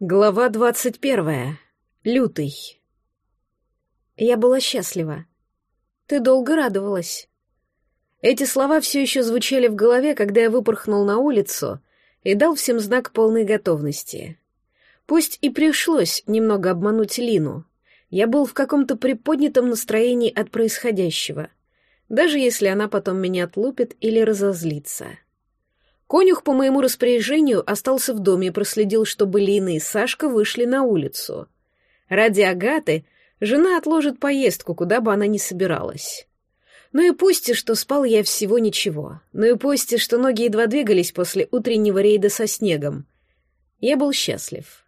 Глава двадцать первая. Лютый. Я была счастлива. Ты долго радовалась. Эти слова все еще звучали в голове, когда я выпорхнул на улицу и дал всем знак полной готовности. Пусть и пришлось немного обмануть Лину. Я был в каком-то приподнятом настроении от происходящего, даже если она потом меня отлупит или разозлится. Конюх по моему распоряжению остался в доме и проследил, чтобы Лина и Сашка вышли на улицу. Ради Агаты жена отложит поездку, куда бы она ни собиралась. Ну и пусть, что спал я всего ничего. Ну и пусть, что ноги едва двигались после утреннего рейда со снегом. Я был счастлив.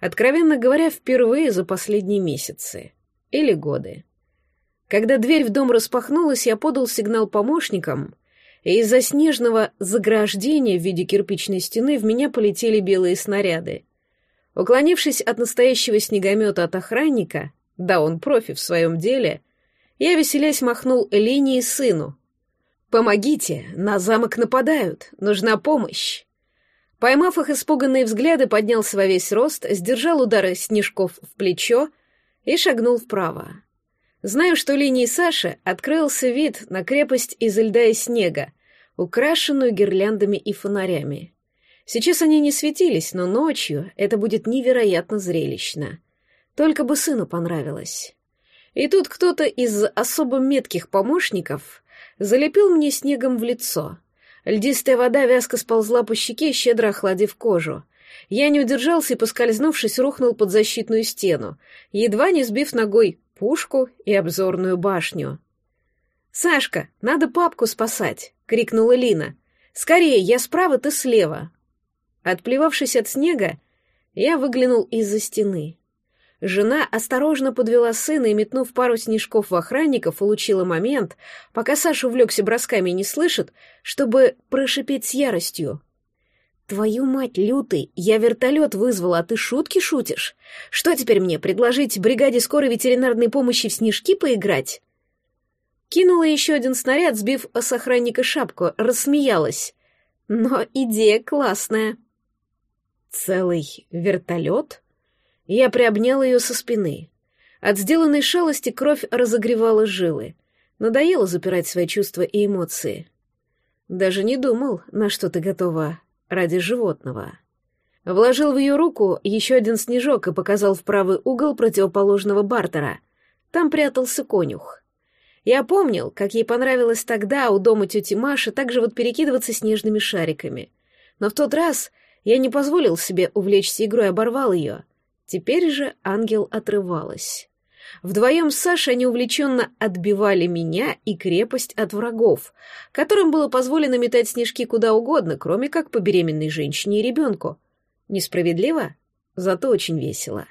Откровенно говоря, впервые за последние месяцы. Или годы. Когда дверь в дом распахнулась, я подал сигнал помощникам — и из-за снежного заграждения в виде кирпичной стены в меня полетели белые снаряды. Уклонившись от настоящего снегомета от охранника, да он профи в своем деле, я, веселясь, махнул линии сыну. «Помогите, на замок нападают, нужна помощь!» Поймав их испуганные взгляды, поднялся во весь рост, сдержал удары снежков в плечо и шагнул вправо. Знаю, что линии Саши открылся вид на крепость из льда и снега, украшенную гирляндами и фонарями. Сейчас они не светились, но ночью это будет невероятно зрелищно. Только бы сыну понравилось. И тут кто-то из особо метких помощников залепил мне снегом в лицо. Льдистая вода вязко сползла по щеке, щедро охладив кожу. Я не удержался и, поскользнувшись, рухнул под защитную стену, едва не сбив ногой пушку и обзорную башню. «Сашка, надо папку спасать!» — крикнула Лина. «Скорее, я справа, ты слева!» Отплевавшись от снега, я выглянул из-за стены. Жена осторожно подвела сына и, метнув пару снежков в охранников, улучила момент, пока Саша увлекся бросками и не слышит, чтобы прошипеть с яростью. «Твою мать, лютый, я вертолет вызвала, а ты шутки шутишь? Что теперь мне, предложить бригаде скорой ветеринарной помощи в снежки поиграть?» Кинула еще один снаряд, сбив с охранника шапку, рассмеялась. «Но идея классная». «Целый вертолет?» Я приобнял ее со спины. От сделанной шалости кровь разогревала жилы. Надоело запирать свои чувства и эмоции. Даже не думал, на что ты готова ради животного. Вложил в ее руку еще один снежок и показал в правый угол противоположного бартера. Там прятался конюх. Я помнил, как ей понравилось тогда у дома тети Маши так же вот перекидываться снежными шариками. Но в тот раз я не позволил себе увлечься игрой и оборвал ее. Теперь же ангел отрывалась. Вдвоем с Сашей они увлеченно отбивали меня и крепость от врагов, которым было позволено метать снежки куда угодно, кроме как по беременной женщине и ребенку. Несправедливо? Зато очень весело.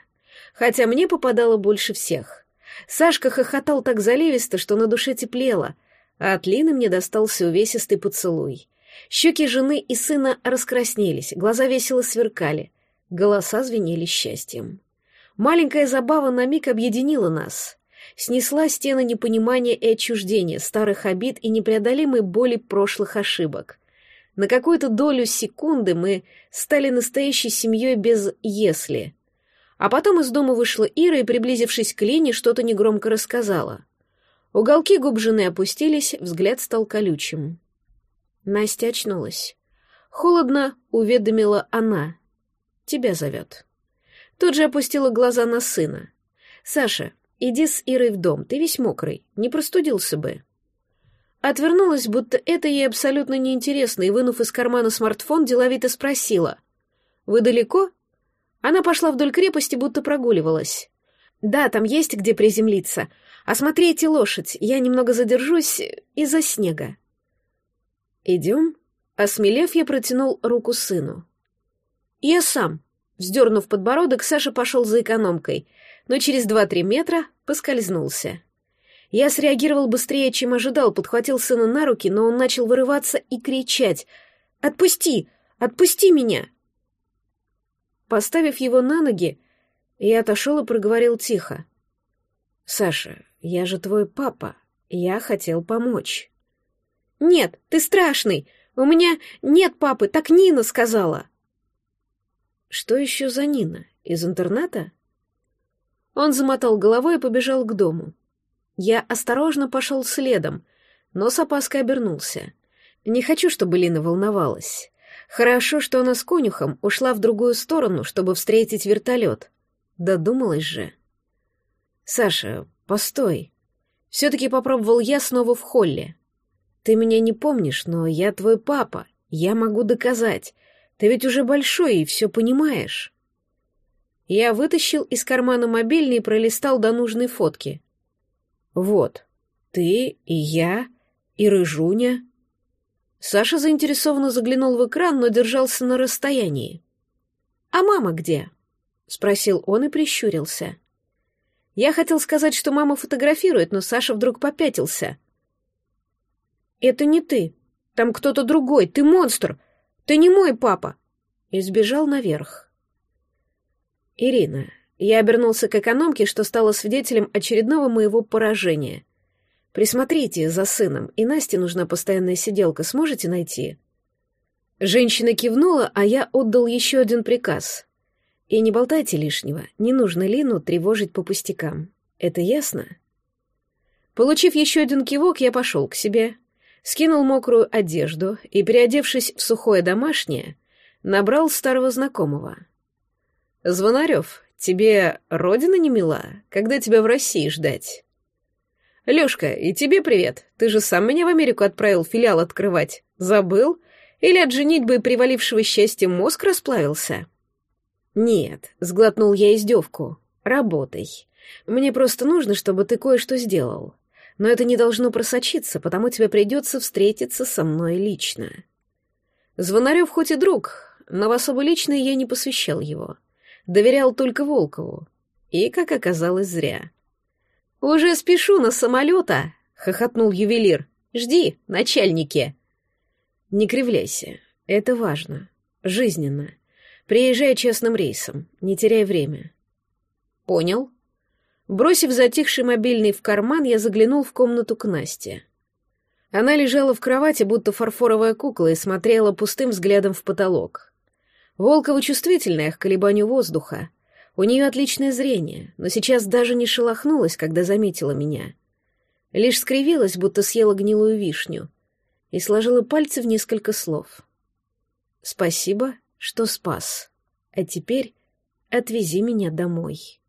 Хотя мне попадало больше всех. Сашка хохотал так заливисто, что на душе теплело, а от Лины мне достался увесистый поцелуй. Щеки жены и сына раскраснелись, глаза весело сверкали, голоса звенели счастьем. Маленькая забава на миг объединила нас. Снесла стены непонимания и отчуждения, старых обид и непреодолимой боли прошлых ошибок. На какую-то долю секунды мы стали настоящей семьей без «если». А потом из дома вышла Ира и, приблизившись к Лене, что-то негромко рассказала. Уголки губ жены опустились, взгляд стал колючим. Настя очнулась. Холодно уведомила она. «Тебя зовет». Тут же опустила глаза на сына. «Саша, иди с Ирой в дом, ты весь мокрый, не простудился бы». Отвернулась, будто это ей абсолютно неинтересно, и, вынув из кармана смартфон, деловито спросила. «Вы далеко?» Она пошла вдоль крепости, будто прогуливалась. «Да, там есть где приземлиться. Осмотрите лошадь, я немного задержусь из-за снега». «Идем?» Осмелев, я протянул руку сыну. «Я сам», Вздернув подбородок, Саша пошел за экономкой, но через два-три метра поскользнулся. Я среагировал быстрее, чем ожидал, подхватил сына на руки, но он начал вырываться и кричать «Отпусти! Отпусти меня!» Поставив его на ноги, я отошел и проговорил тихо. «Саша, я же твой папа. Я хотел помочь». «Нет, ты страшный. У меня нет папы, так Нина сказала». Что еще за Нина? Из интернета? Он замотал головой и побежал к дому. Я осторожно пошел следом, но с опаской обернулся. Не хочу, чтобы Лина волновалась. Хорошо, что она с конюхом ушла в другую сторону, чтобы встретить вертолет. Додумалась же. «Саша, постой!» Все-таки попробовал я снова в холле. «Ты меня не помнишь, но я твой папа. Я могу доказать. Ты ведь уже большой и все понимаешь». Я вытащил из кармана мобильный и пролистал до нужной фотки. «Вот, ты и я, и Рыжуня». Саша заинтересованно заглянул в экран, но держался на расстоянии. «А мама где?» — спросил он и прищурился. Я хотел сказать, что мама фотографирует, но Саша вдруг попятился. «Это не ты. Там кто-то другой. Ты монстр. Ты не мой папа!» И сбежал наверх. «Ирина». Я обернулся к экономке, что стало свидетелем очередного моего поражения. «Присмотрите за сыном, и Насте нужна постоянная сиделка. Сможете найти?» Женщина кивнула, а я отдал еще один приказ. И не болтайте лишнего, не нужно Лину тревожить по пустякам. Это ясно? Получив еще один кивок, я пошел к себе, скинул мокрую одежду и, переодевшись в сухое домашнее, набрал старого знакомого. «Звонарев, тебе родина не мила? Когда тебя в России ждать?» «Лёшка, и тебе привет. Ты же сам меня в Америку отправил филиал открывать. Забыл? Или от женитьбы привалившего счастья мозг расплавился?» «Нет», — сглотнул я издевку. «Работай. Мне просто нужно, чтобы ты кое-что сделал. Но это не должно просочиться, потому тебе придется встретиться со мной лично». Звонарев хоть и друг, но в особо личное я не посвящал его. Доверял только Волкову. И, как оказалось, зря. «Уже спешу на самолета!» — хохотнул ювелир. «Жди, начальники!» «Не кривляйся. Это важно. Жизненно. Приезжай честным рейсом, не теряй время. Понял. Бросив затихший мобильный в карман, я заглянул в комнату к Насте. Она лежала в кровати, будто фарфоровая кукла, и смотрела пустым взглядом в потолок. Волкова чувствительная к колебанию воздуха. У нее отличное зрение, но сейчас даже не шелохнулась, когда заметила меня. Лишь скривилась, будто съела гнилую вишню, и сложила пальцы в несколько слов. «Спасибо что спас. А теперь отвези меня домой.